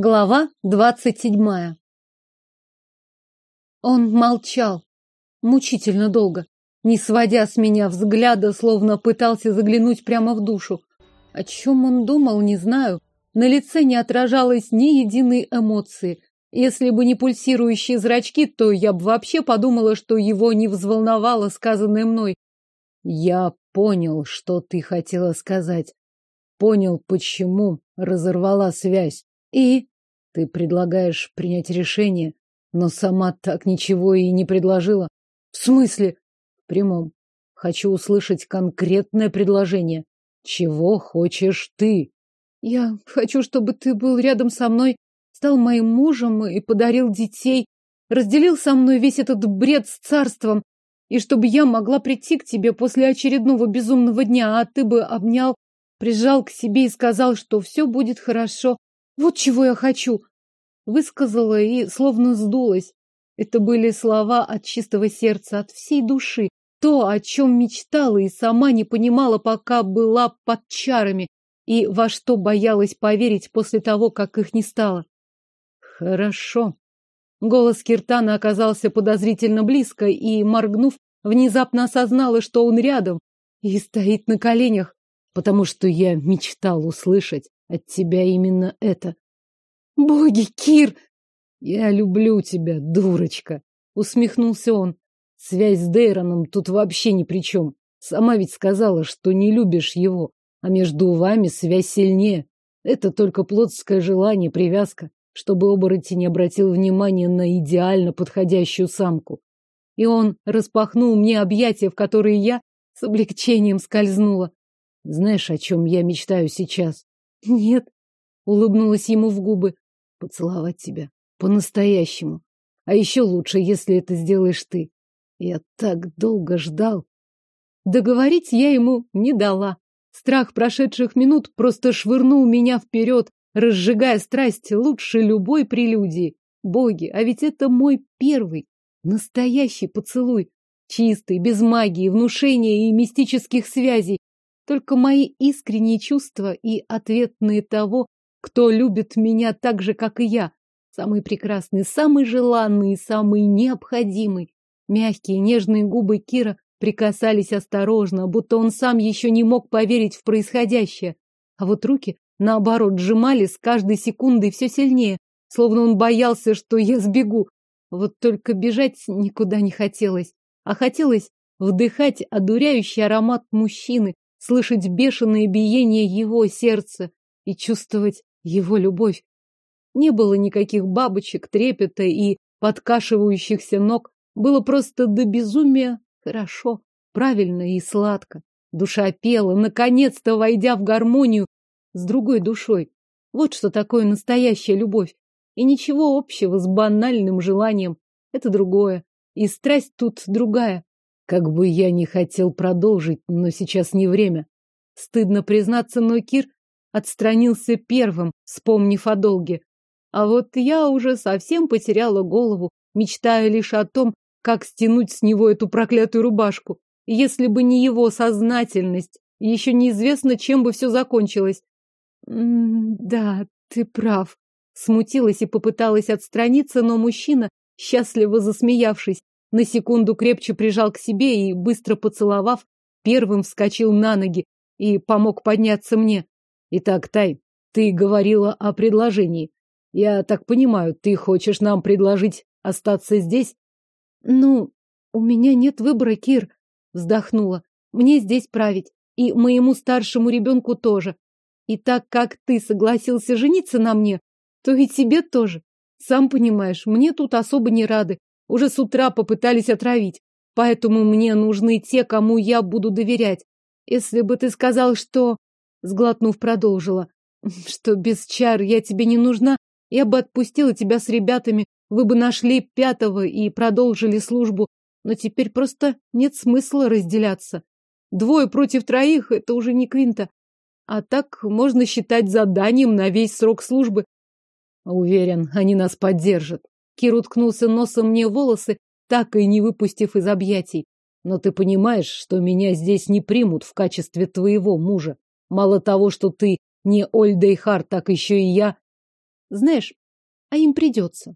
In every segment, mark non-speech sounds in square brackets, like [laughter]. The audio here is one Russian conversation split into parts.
Глава двадцать седьмая. Он молчал мучительно долго, не сводя с меня взгляда, словно пытался заглянуть прямо в душу. О чем он думал, не знаю. На лице не отражалось ни единой эмоции. Если бы не пульсирующие зрачки, то я бы вообще подумала, что его не взволновало сказанное мной. Я понял, что ты хотела сказать. Понял, почему разорвала связь. И ты предлагаешь принять решение, но сама так ничего и не предложила. В смысле? В прямом. Хочу услышать конкретное предложение. Чего хочешь ты? Я хочу, чтобы ты был рядом со мной, стал моим мужем и подарил детей, разделил со мной весь этот бред с царством, и чтобы я могла прийти к тебе после очередного безумного дня, а ты бы обнял, прижал к себе и сказал, что все будет хорошо, вот чего я хочу. Высказала и словно сдулась. Это были слова от чистого сердца, от всей души. То, о чем мечтала и сама не понимала, пока была под чарами, и во что боялась поверить после того, как их не стало. Хорошо. Голос Киртана оказался подозрительно близко, и, моргнув, внезапно осознала, что он рядом и стоит на коленях, потому что я мечтал услышать от тебя именно это. Боги, Кир! Я люблю тебя, дурочка, усмехнулся он. Связь с Дейроном тут вообще ни при чем. Сама ведь сказала, что не любишь его, а между вами связь сильнее. Это только плотское желание, привязка, чтобы оборотень обратил внимание на идеально подходящую самку. И он распахнул мне объятия, в которые я с облегчением скользнула. Знаешь, о чем я мечтаю сейчас? Нет, улыбнулась ему в губы. Поцеловать тебя по-настоящему. А еще лучше, если это сделаешь ты. Я так долго ждал. Договорить я ему не дала. Страх прошедших минут просто швырнул меня вперед, разжигая страсть лучше любой прелюдии. Боги, а ведь это мой первый, настоящий поцелуй. Чистый, без магии, внушения и мистических связей. Только мои искренние чувства и ответные того, кто любит меня так же, как и я. Самый прекрасный, самый желанный, самый необходимый. Мягкие, нежные губы Кира прикасались осторожно, будто он сам еще не мог поверить в происходящее. А вот руки, наоборот, сжимали с каждой секундой все сильнее, словно он боялся, что я сбегу. Вот только бежать никуда не хотелось, а хотелось вдыхать одуряющий аромат мужчины, слышать бешеное биение его сердца и чувствовать его любовь. Не было никаких бабочек, трепета и подкашивающихся ног. Было просто до безумия хорошо, правильно и сладко. Душа пела, наконец-то войдя в гармонию с другой душой. Вот что такое настоящая любовь. И ничего общего с банальным желанием. Это другое. И страсть тут другая. Как бы я ни хотел продолжить, но сейчас не время. Стыдно признаться, но Кир отстранился первым, вспомнив о долге. А вот я уже совсем потеряла голову, мечтая лишь о том, как стянуть с него эту проклятую рубашку. если бы не его сознательность, еще неизвестно, чем бы все закончилось. да, ты прав. Смутилась и попыталась отстраниться, но мужчина, счастливо засмеявшись, на секунду крепче прижал к себе и, быстро поцеловав, первым вскочил на ноги и помог подняться мне. Итак, Тай, ты говорила о предложении. Я так понимаю, ты хочешь нам предложить остаться здесь? Ну, у меня нет выбора, Кир, вздохнула. Мне здесь править, и моему старшему ребенку тоже. И так как ты согласился жениться на мне, то и тебе тоже. Сам понимаешь, мне тут особо не рады. Уже с утра попытались отравить. Поэтому мне нужны те, кому я буду доверять. Если бы ты сказал, что... Сглотнув, продолжила. Что без чар я тебе не нужна, я бы отпустила тебя с ребятами, вы бы нашли пятого и продолжили службу. Но теперь просто нет смысла разделяться. Двое против троих — это уже не квинта. А так можно считать заданием на весь срок службы. Уверен, они нас поддержат. Кир уткнулся носом мне волосы, так и не выпустив из объятий. Но ты понимаешь, что меня здесь не примут в качестве твоего мужа. Мало того, что ты не Ольдейхар, так еще и я. Знаешь, а им придется.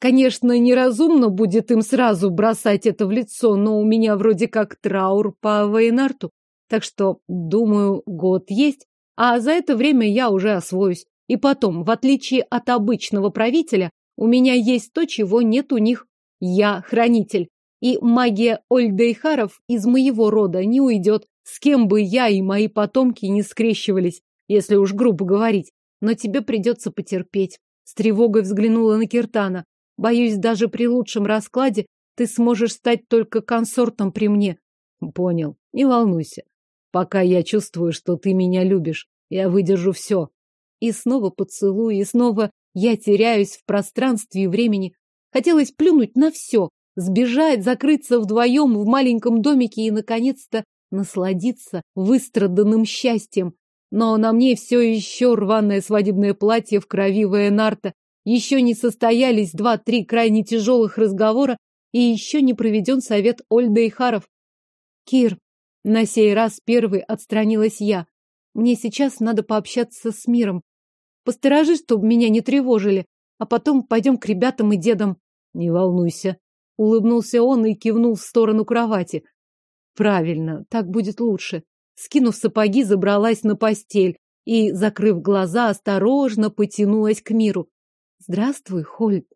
Конечно, неразумно будет им сразу бросать это в лицо, но у меня вроде как траур по Вейнарту. Так что, думаю, год есть, а за это время я уже освоюсь. И потом, в отличие от обычного правителя, у меня есть то, чего нет у них. Я хранитель. И магия Ольдейхаров из моего рода не уйдет, с кем бы я и мои потомки не скрещивались, если уж грубо говорить. Но тебе придется потерпеть. С тревогой взглянула на Киртана. Боюсь, даже при лучшем раскладе ты сможешь стать только консортом при мне. Понял. Не волнуйся. Пока я чувствую, что ты меня любишь, я выдержу все. И снова поцелуй, и снова я теряюсь в пространстве и времени. Хотелось плюнуть на все, сбежать, закрыться вдвоем в маленьком домике и, наконец-то, насладиться выстраданным счастьем. Но на мне все еще рваное свадебное платье в крови Вейнарта, еще не состоялись два-три крайне тяжелых разговора и еще не проведен совет Ольда и. Кир, на сей раз первый отстранилась я. Мне сейчас надо пообщаться с миром. Посторожи, чтобы меня не тревожили, а потом пойдем к ребятам и дедам. Не волнуйся. Улыбнулся он и кивнул в сторону кровати. Правильно, так будет лучше. Скинув сапоги, забралась на постель и, закрыв глаза, осторожно потянулась к миру. Здравствуй, Хольд.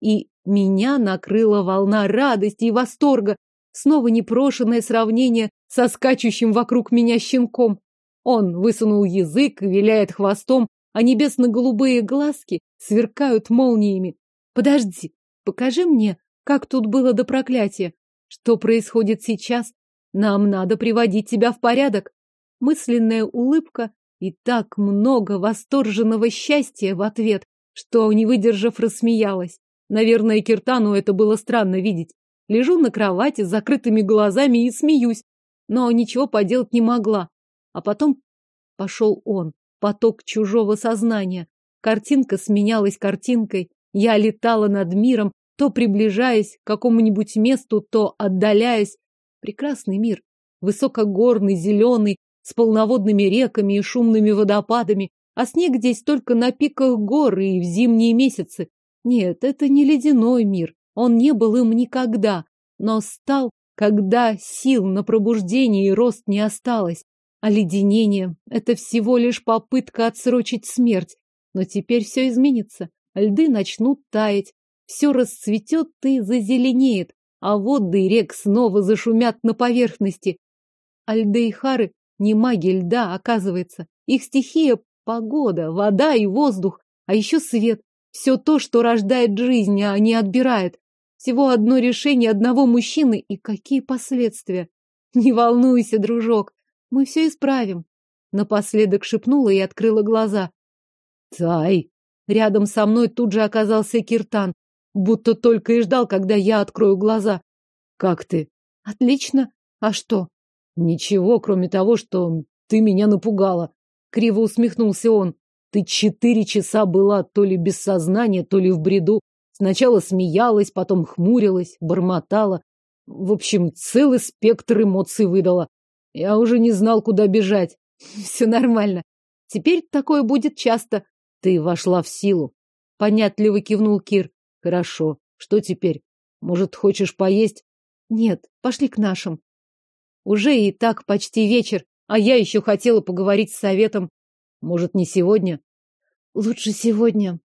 И меня накрыла волна радости и восторга. Снова непрошенное сравнение со скачущим вокруг меня щенком. Он высунул язык, виляет хвостом, а небесно-голубые глазки сверкают молниями. Подожди, покажи мне, как тут было до проклятия. Что происходит сейчас? Нам надо приводить тебя в порядок. Мысленная улыбка и так много восторженного счастья в ответ, что, не выдержав, рассмеялась. Наверное, Киртану это было странно видеть. Лежу на кровати с закрытыми глазами и смеюсь, но ничего поделать не могла. А потом пошел он поток чужого сознания. Картинка сменялась картинкой. Я летала над миром, то приближаясь к какому-нибудь месту, то отдаляясь. Прекрасный мир. Высокогорный, зеленый, с полноводными реками и шумными водопадами. А снег здесь только на пиках гор и в зимние месяцы. Нет, это не ледяной мир. Он не был им никогда. Но стал, когда сил на пробуждение и рост не осталось. Оледенение — это всего лишь попытка отсрочить смерть. Но теперь все изменится. Льды начнут таять, все расцветет и зазеленеет, а воды рек снова зашумят на поверхности. Альдейхары не маги льда, оказывается. Их стихия — погода, вода и воздух, а еще свет. Все то, что рождает жизнь, а не отбирает. Всего одно решение одного мужчины, и какие последствия. Не волнуйся, дружок, мы все исправим. Напоследок шепнула и открыла глаза. Тай! Рядом со мной тут же оказался Киртан, будто только и ждал, когда я открою глаза. Как ты? Отлично. А что? Ничего, кроме того, что ты меня напугала. Криво усмехнулся он. Ты четыре часа была то ли без сознания, то ли в бреду. Сначала смеялась, потом хмурилась, бормотала. В общем, целый спектр эмоций выдала. Я уже не знал, куда бежать. [laughs] Все нормально. Теперь такое будет часто. Ты вошла в силу. Понятливо кивнул Кир. Хорошо. Что теперь? Может, хочешь поесть? Нет, пошли к нашим. Уже и так почти вечер, а я еще хотела поговорить с советом. Может, не сегодня? Лучше сегодня.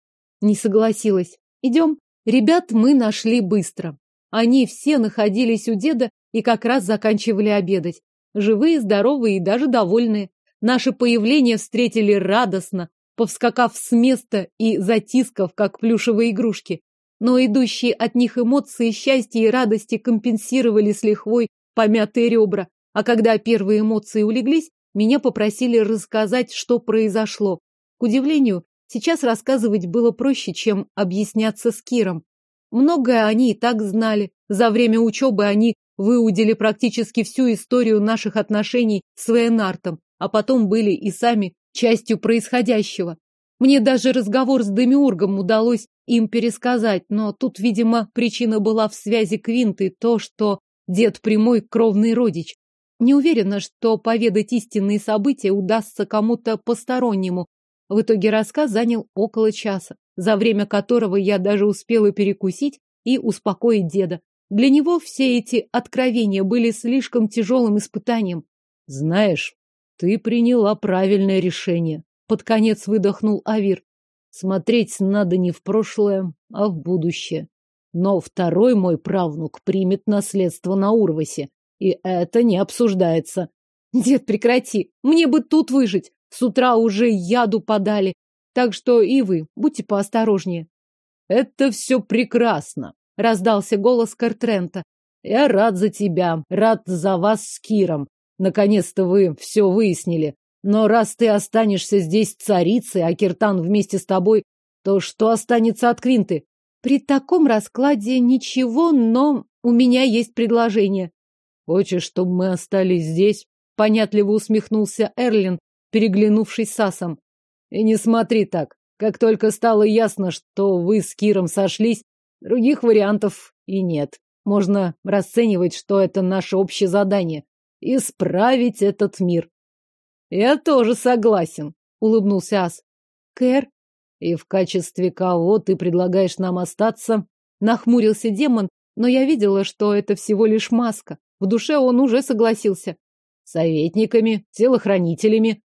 Не согласилась. Идем. Ребят мы нашли быстро. Они все находились у деда и как раз заканчивали обедать. Живые, здоровые и даже довольные. Наше появление встретили радостно, повскакав с места и затискав, как плюшевые игрушки. Но идущие от них эмоции счастья и радости компенсировали с лихвой помятые ребра. А когда первые эмоции улеглись, меня попросили рассказать, что произошло. К удивлению, сейчас рассказывать было проще, чем объясняться с Киром. Многое они и так знали. За время учебы они выудили практически всю историю наших отношений с Вейнартом, а потом были и сами частью происходящего. Мне даже разговор с Демиургом удалось им пересказать, но тут, видимо, причина была в связи Квинты, то, что дед прямой кровный родич. Не уверена, что поведать истинные события удастся кому-то постороннему. В итоге рассказ занял около часа. за время которого я даже успела перекусить и успокоить деда. Для него все эти откровения были слишком тяжелым испытанием. Знаешь, ты приняла правильное решение. Под конец выдохнул Авир. Смотреть надо не в прошлое, а в будущее. Но второй мой правнук примет наследство на Урвасе, и это не обсуждается. Дед, прекрати. Мне бы тут выжить. С утра уже яду подали. Так что и вы, будьте поосторожнее. Это все прекрасно, раздался голос Картрента. Я рад за тебя, рад за вас с Киром. Наконец-то вы все выяснили. Но раз ты останешься здесь царицей, а Киртан вместе с тобой, то что останется от Квинты? При таком раскладе ничего, но у меня есть предложение. Хочешь, чтобы мы остались здесь? Понятливо усмехнулся Эрлин, переглянувшись с Асом. И не смотри так. Как только стало ясно, что вы с Киром сошлись, других вариантов и нет. Можно расценивать, что это наше общее задание — исправить этот мир. Я тоже согласен, улыбнулся Ас. Кэр, и в качестве кого ты предлагаешь нам остаться? Нахмурился демон, но я видела, что это всего лишь маска. В душе он уже согласился. Советниками, телохранителями.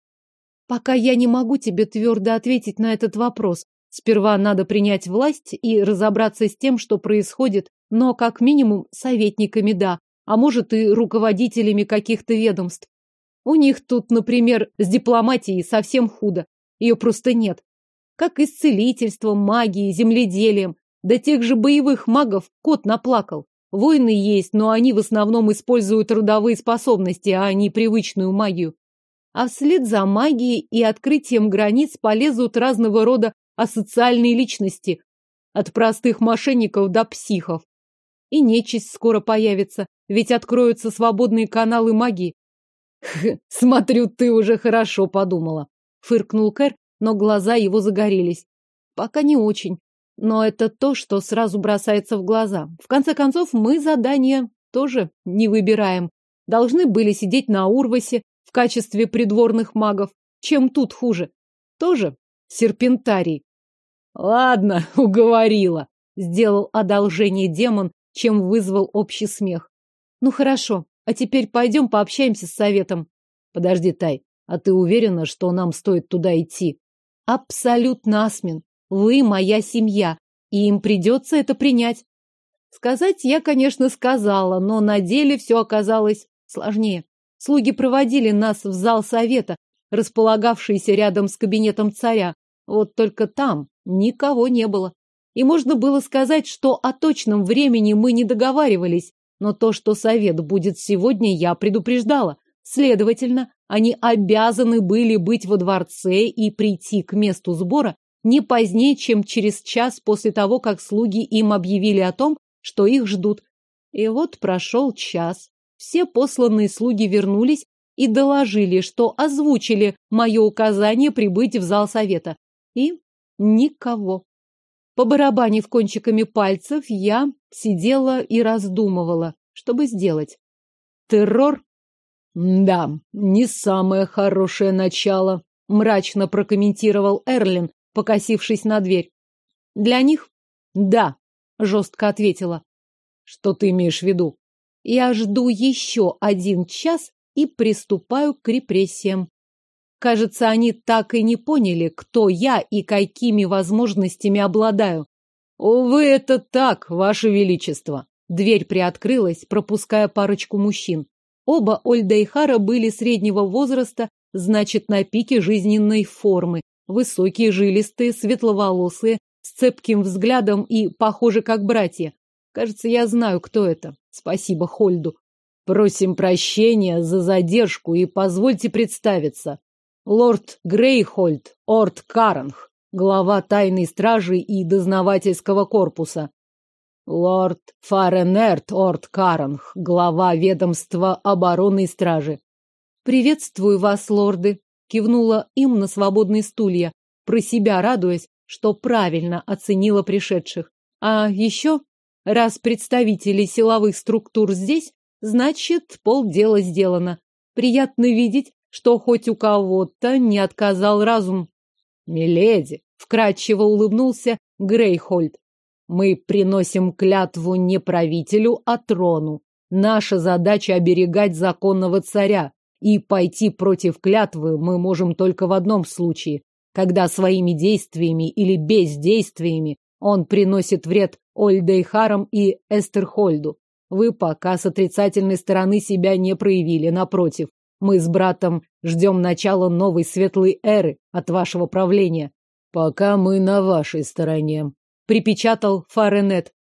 Пока я не могу тебе твердо ответить на этот вопрос. Сперва надо принять власть и разобраться с тем, что происходит, но как минимум советниками да, а может и руководителями каких-то ведомств. У них тут, например, с дипломатией совсем худо. Ее просто нет. Как и с целительством, магией, земледелием. До тех же боевых магов кот наплакал. Войны есть, но они в основном используют родовые способности, а не привычную магию. А вслед за магией и открытием границ полезут разного рода асоциальные личности. От простых мошенников до психов. И нечисть скоро появится, ведь откроются свободные каналы магии. Смотрю, ты уже хорошо подумала. Фыркнул Кэр, но глаза его загорелись. Пока не очень. Но это то, что сразу бросается в глаза. В конце концов, мы задание тоже не выбираем. Должны были сидеть на Урвасе в качестве придворных магов. Чем тут хуже? Тоже серпентарий. Ладно, [laughs] уговорила. Сделал одолжение демон, чем вызвал общий смех. Ну хорошо, а теперь пойдем пообщаемся с советом. Подожди, Тай, а ты уверена, что нам стоит туда идти? Абсолютно, Асмин. Вы моя семья, и им придется это принять. Сказать я, конечно, сказала, но на деле все оказалось сложнее. Слуги проводили нас в зал совета, располагавшийся рядом с кабинетом царя. Вот только там никого не было. И можно было сказать, что о точном времени мы не договаривались, но то, что совет будет сегодня, я предупреждала. Следовательно, они обязаны были быть во дворце и прийти к месту сбора не позднее, чем через час после того, как слуги им объявили о том, что их ждут. И вот прошел час. Все посланные слуги вернулись и доложили, что озвучили мое указание прибыть в зал совета. И никого. Побарабанив кончиками пальцев, я сидела и раздумывала, чтобы сделать. Террор? Да, не самое хорошее начало, мрачно прокомментировал Эрлин, покосившись на дверь. Для них? Да, жестко ответила. Что ты имеешь в виду? Я жду еще один час и приступаю к репрессиям. Кажется, они так и не поняли, кто я и какими возможностями обладаю. Увы, это так, ваше величество. Дверь приоткрылась, пропуская парочку мужчин. Оба Ольдейхара были среднего возраста, значит, на пике жизненной формы. Высокие, жилистые, светловолосые, с цепким взглядом и похожи как братья. Кажется, я знаю, кто это. Спасибо Хольду. Просим прощения за задержку и позвольте представиться. Лорд Грейхольд, Орд Каранг, глава тайной стражи и дознавательского корпуса. Лорд Фаренерт Орд Каранг, глава ведомства обороны стражи. Приветствую вас, лорды, кивнула им на свободные стулья, про себя радуясь, что правильно оценила пришедших. А еще, раз представители силовых структур здесь, значит, полдела сделано. Приятно видеть, что хоть у кого-то не отказал разум. Миледи, Вкратчиво улыбнулся Грейхольд. Мы приносим клятву не правителю, а трону. Наша задача оберегать законного царя, и пойти против клятвы мы можем только в одном случае, когда своими действиями или бездействиями он приносит вред Ольдейхарам и Эстерхольду. Вы пока с отрицательной стороны себя не проявили, напротив. Мы с братом ждем начала новой светлой эры от вашего правления. Пока мы на вашей стороне, припечатал Фаренет.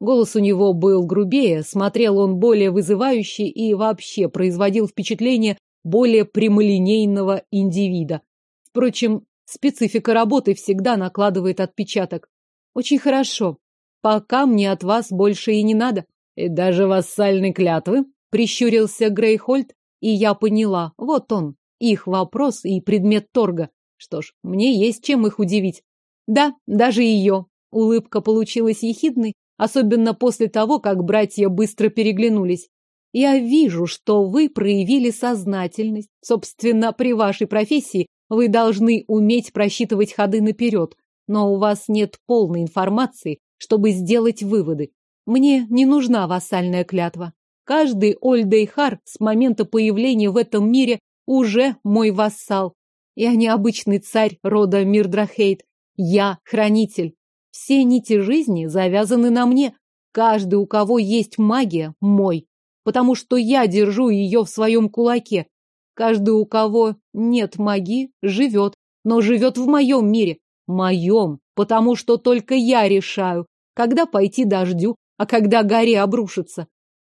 Голос у него был грубее, смотрел он более вызывающе и вообще производил впечатление более прямолинейного индивида. Впрочем, специфика работы всегда накладывает отпечаток. Очень хорошо. Пока мне от вас больше и не надо. И даже вассальной клятвы, прищурился Грейхольд, и я поняла, вот он, их вопрос и предмет торга. Что ж, мне есть чем их удивить. Да, даже ее. Улыбка получилась ехидной, особенно после того, как братья быстро переглянулись. Я вижу, что вы проявили сознательность. Собственно, при вашей профессии вы должны уметь просчитывать ходы наперед, но у вас нет полной информации, чтобы сделать выводы. Мне не нужна вассальная клятва. Каждый Ольдейхар с момента появления в этом мире уже мой вассал. Я не обычный царь рода Мирдрахейт. Я хранитель. Все нити жизни завязаны на мне. Каждый, у кого есть магия, мой. Потому что я держу ее в своем кулаке. Каждый, у кого нет магии, живет. Но живет в моем мире. Моем. Потому что только я решаю, когда пойти дождю, а когда горе обрушится.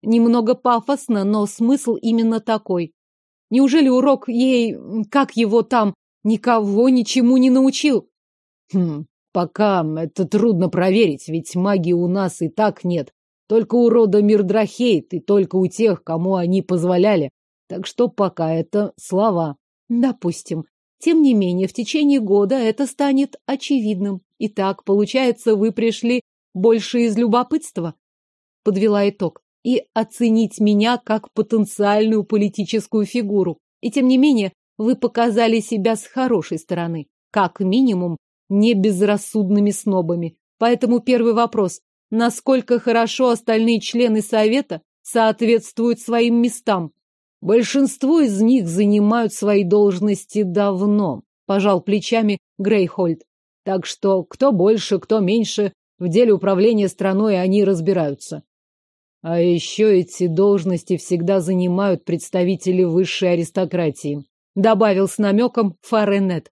Немного пафосно, но смысл именно такой. Неужели урок ей, как его там, никого ничему не научил? Хм, Пока это трудно проверить, ведь магии у нас и так нет. Только у рода Мирдрахейт и только у тех, кому они позволяли. Так что пока это слова. Допустим. Тем не менее, в течение года это станет очевидным. Итак, получается, вы пришли больше из любопытства? Подвела итог. И оценить меня как потенциальную политическую фигуру. И тем не менее, вы показали себя с хорошей стороны. Как минимум, не безрассудными снобами. Поэтому первый вопрос. Насколько хорошо остальные члены совета соответствуют своим местам? Большинство из них занимают свои должности давно, пожал плечами Грейхольд. Так что кто больше, кто меньше, в деле управления страной они разбираются. А еще эти должности всегда занимают представители высшей аристократии, добавил с намеком Фаренет.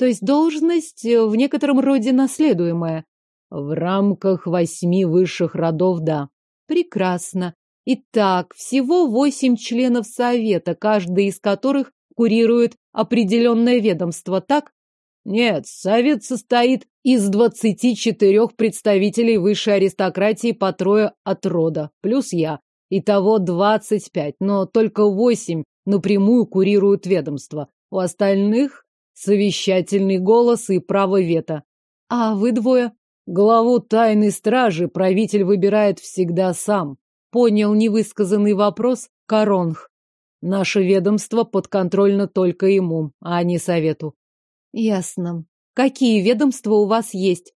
То есть должность э, в некотором роде наследуемая. В рамках восьми высших родов, да. Прекрасно. Итак, всего восемь членов совета, каждый из которых курирует определенное ведомство, так? Нет, совет состоит из двадцати четырех представителей высшей аристократии по трое от рода, плюс я. Итого двадцать пять, но только восемь напрямую курируют ведомство. У остальных совещательный голос и право вето. А вы двое? Главу тайной стражи правитель выбирает всегда сам. Понял невысказанный вопрос Коронх. Наше ведомство подконтрольно только ему, а не совету. Ясно. Какие ведомства у вас есть?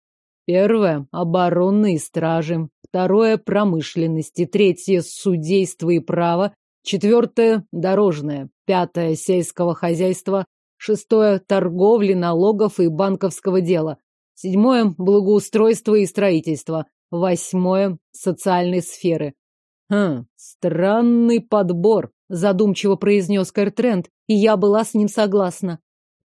Первое – оборонные стражи. Второе – промышленности. Третье – судейство и право. Четвертое – дорожное. Пятое – сельского хозяйства. Шестое – торговли, налогов и банковского дела. Седьмое – благоустройство и строительство. Восьмое – социальной сферы. Хм, странный подбор, задумчиво произнес Кэртрент, и я была с ним согласна.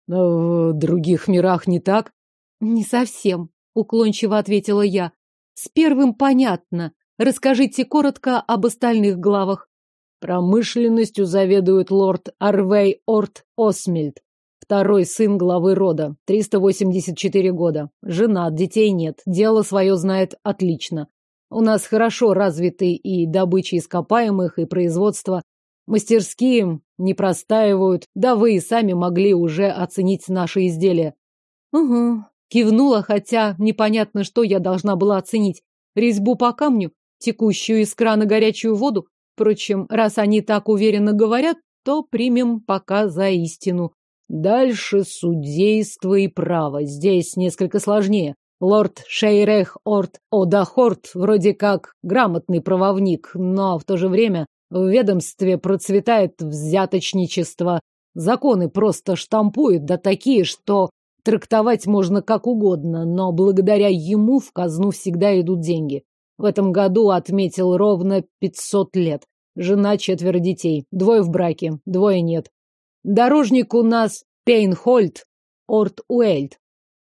В других мирах не так? Не совсем, уклончиво ответила я. С первым понятно. Расскажите коротко об остальных главах. Промышленностью заведует лорд Арвей Орт Осмельд. Второй сын главы рода, 384 года. Женат, детей нет, дело свое знает отлично. У нас хорошо развиты и добыча ископаемых, и производство. Мастерские не простаивают, да вы и сами могли уже оценить наши изделия. Угу, кивнула, хотя непонятно, что я должна была оценить. Резьбу по камню, текущую из крана горячую воду. Впрочем, раз они так уверенно говорят, то примем пока за истину. Дальше судейство и право. Здесь несколько сложнее. Лорд Шейрех Орт Одахорт вроде как грамотный правовник, но в то же время в ведомстве процветает взяточничество. Законы просто штампуют, да такие, что трактовать можно как угодно, но благодаря ему в казну всегда идут деньги. В этом году отметил ровно 500 лет. Жена, четверо детей. Двое в браке, двое нет. Дорожник у нас Пейнхольд Орт Уэльд.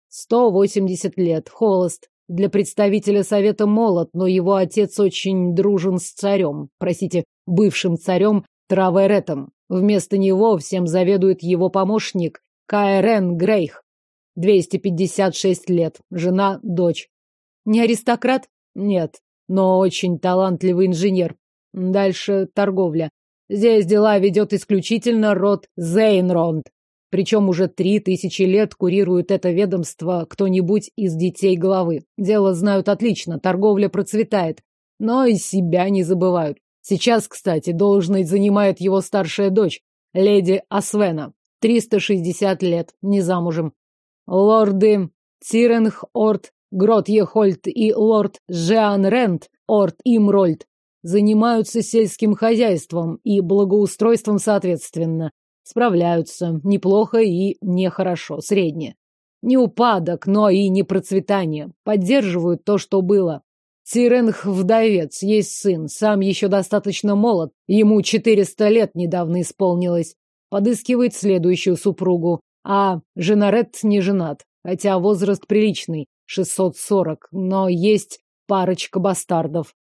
180 лет, холост. Для представителя совета молод, но его отец очень дружен с царем, простите, бывшим царем Траверетом. Вместо него всем заведует его помощник Кайрен Грейх. 256 лет, жена, дочь. Не аристократ? Нет, но очень талантливый инженер. Дальше торговля. Здесь дела ведет исключительно род Зейнронд. Причем уже три тысячи лет курирует это ведомство кто-нибудь из детей главы. Дело знают отлично, торговля процветает. Но и себя не забывают. Сейчас, кстати, должность занимает его старшая дочь, леди Асвена. 360 лет, не замужем. Лорды Тиренх Орт Гротьехольд и лорд Жеан Рент Орт Имрольд занимаются сельским хозяйством и благоустройством соответственно. Справляются неплохо и нехорошо, средне. Не упадок, но и не процветание. Поддерживают то, что было. Тиренх вдовец, есть сын, сам еще достаточно молод, ему 400 лет недавно исполнилось. Подыскивает следующую супругу, а Женарет не женат, хотя возраст приличный, 640, но есть парочка бастардов.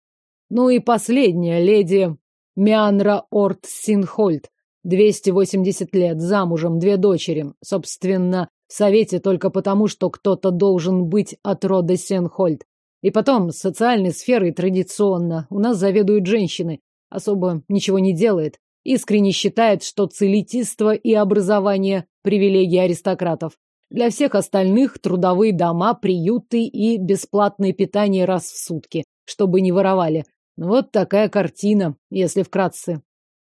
Ну и последняя, леди Мианра Орт Синхольд, 280 лет, замужем, две дочери. Собственно, в совете только потому, что кто-то должен быть от рода Сенхольд. И потом, социальной сферой традиционно. У нас заведуют женщины. Особо ничего не делает. Искренне считает, что целительство и образование – привилегии аристократов. Для всех остальных трудовые дома, приюты и бесплатное питание раз в сутки, чтобы не воровали. Вот такая картина, если вкратце.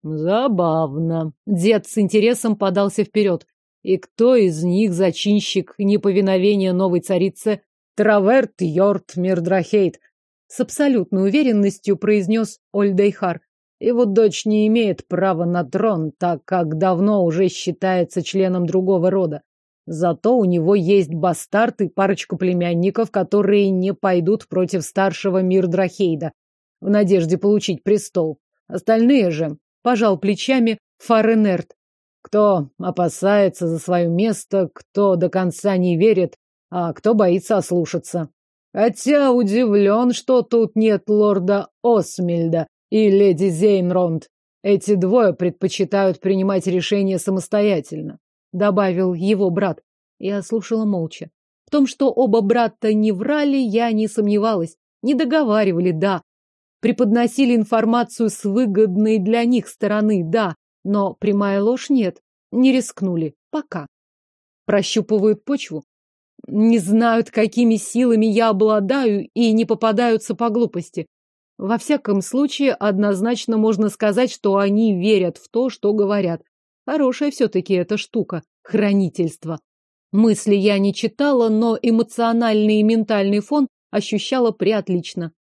Забавно. Дед с интересом подался вперед. И кто из них зачинщик неповиновения новой царицы? Траверт Йорт Мирдрахейт. С абсолютной уверенностью произнес Ольдейхар. Его дочь не имеет права на трон, так как давно уже считается членом другого рода. Зато у него есть бастард и парочка племянников, которые не пойдут против старшего Мирдрахейда в надежде получить престол. Остальные же пожал плечами Фаренерт. Кто опасается за свое место, кто до конца не верит, а кто боится ослушаться. Хотя удивлен, что тут нет лорда Осмельда и леди Зейнронд. Эти двое предпочитают принимать решения самостоятельно, добавил его брат. Я слушала молча. В том, что оба брата не врали, я не сомневалась. Не договаривали, да, Преподносили информацию с выгодной для них стороны, да, но прямая ложь нет. Не рискнули. Пока. Прощупывают почву. Не знают, какими силами я обладаю и не попадаются по глупости. Во всяком случае, однозначно можно сказать, что они верят в то, что говорят. Хорошая все-таки эта штука — хранительство. Мысли я не читала, но эмоциональный и ментальный фон ощущала приотлично.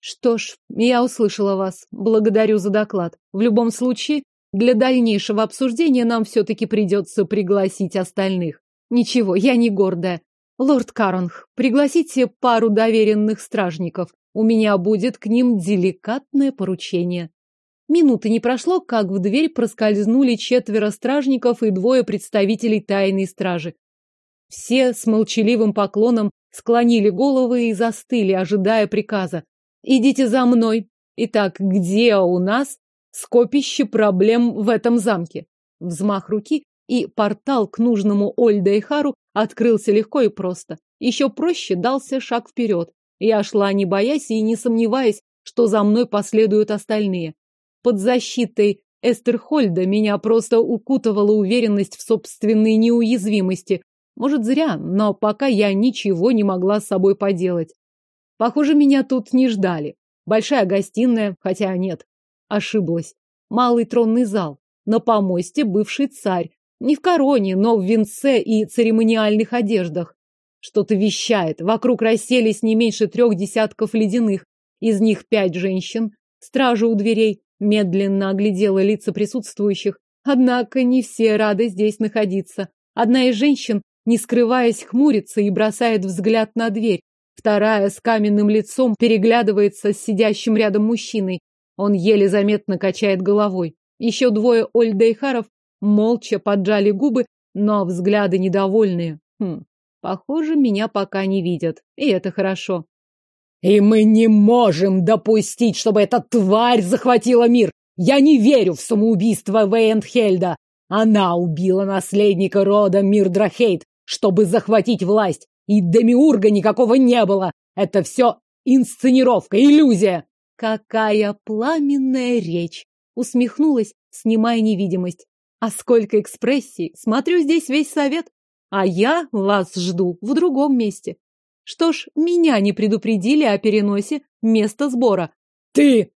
Что ж, я услышала вас. Благодарю за доклад. В любом случае, для дальнейшего обсуждения нам все-таки придется пригласить остальных. Ничего, я не гордая. Лорд Каронг, пригласите пару доверенных стражников. У меня будет к ним деликатное поручение. Минуты не прошло, как в дверь проскользнули четверо стражников и двое представителей тайной стражи. Все с молчаливым поклоном склонили головы и застыли, ожидая приказа. Идите за мной. Итак, где у нас скопище проблем в этом замке? Взмах руки, и портал к нужному Ольда и Хару открылся легко и просто. Еще проще дался шаг вперед. Я шла, не боясь и не сомневаясь, что за мной последуют остальные. Под защитой Эстерхольда меня просто укутывала уверенность в собственной неуязвимости. Может, зря, но пока я ничего не могла с собой поделать. Похоже, меня тут не ждали. Большая гостиная, хотя нет, ошиблась. Малый тронный зал. На помосте бывший царь. Не в короне, но в венце и церемониальных одеждах. Что-то вещает. Вокруг расселись не меньше трех десятков ледяных. Из них пять женщин. Стража у дверей медленно оглядела лица присутствующих. Однако не все рады здесь находиться. Одна из женщин, не скрываясь, хмурится и бросает взгляд на дверь. Вторая с каменным лицом переглядывается с сидящим рядом мужчиной. Он еле заметно качает головой. Еще двое Ольдейхаров молча поджали губы, но взгляды недовольные. Хм, похоже, меня пока не видят. И это хорошо. И мы не можем допустить, чтобы эта тварь захватила мир. Я не верю в самоубийство Вейнхельда. Она убила наследника рода Мирдрахейт, чтобы захватить власть. И Демиурга никакого не было. Это все инсценировка, иллюзия. Какая пламенная речь! Усмехнулась, снимая невидимость. А сколько экспрессий! Смотрю, здесь весь совет. А я вас жду в другом месте. Что ж, меня не предупредили о переносе места сбора. Ты!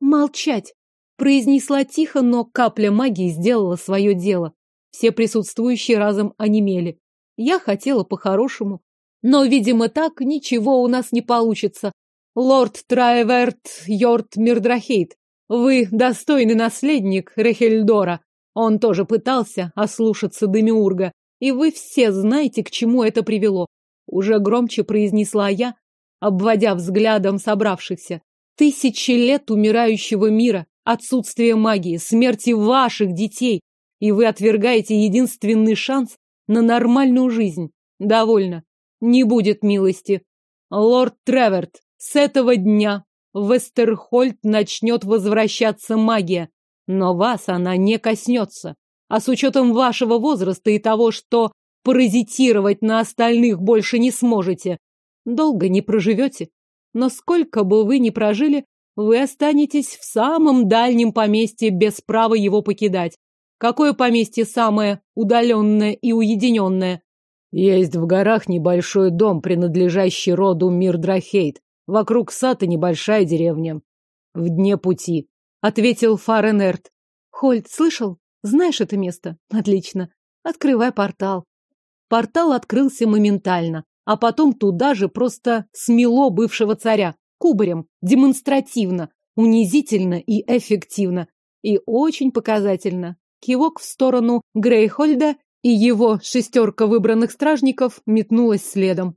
Молчать! Произнесла тихо, но капля магии сделала свое дело. Все присутствующие разом онемели. Я хотела по-хорошему. Но, видимо, так ничего у нас не получится. Лорд Трайверт Йорт Мирдрахейт, вы достойный наследник Рехельдора. Он тоже пытался ослушаться Демиурга, и вы все знаете, к чему это привело уже громче произнесла я, обводя взглядом собравшихся. Тысячи лет умирающего мира, отсутствие магии, смерти ваших детей, и вы отвергаете единственный шанс на нормальную жизнь. Довольно. Не будет милости. Лорд Треверт, с этого дня в Эстерхольд начнет возвращаться магия, но вас она не коснется. А с учетом вашего возраста и того, что Паразитировать на остальных больше не сможете. Долго не проживете. Но сколько бы вы ни прожили, вы останетесь в самом дальнем поместье без права его покидать. Какое поместье самое удаленное и уединенное? Есть в горах небольшой дом, принадлежащий роду Мирдрахейт. Вокруг сад и небольшая деревня. В дне пути, — ответил Фаренерт. Хольд, слышал? Знаешь это место? Отлично. Открывай портал. Портал открылся моментально, а потом туда же просто смело бывшего царя, кубарем, демонстративно, унизительно и эффективно. И очень показательно. Кивок в сторону Грейхольда, и его шестерка выбранных стражников метнулась следом.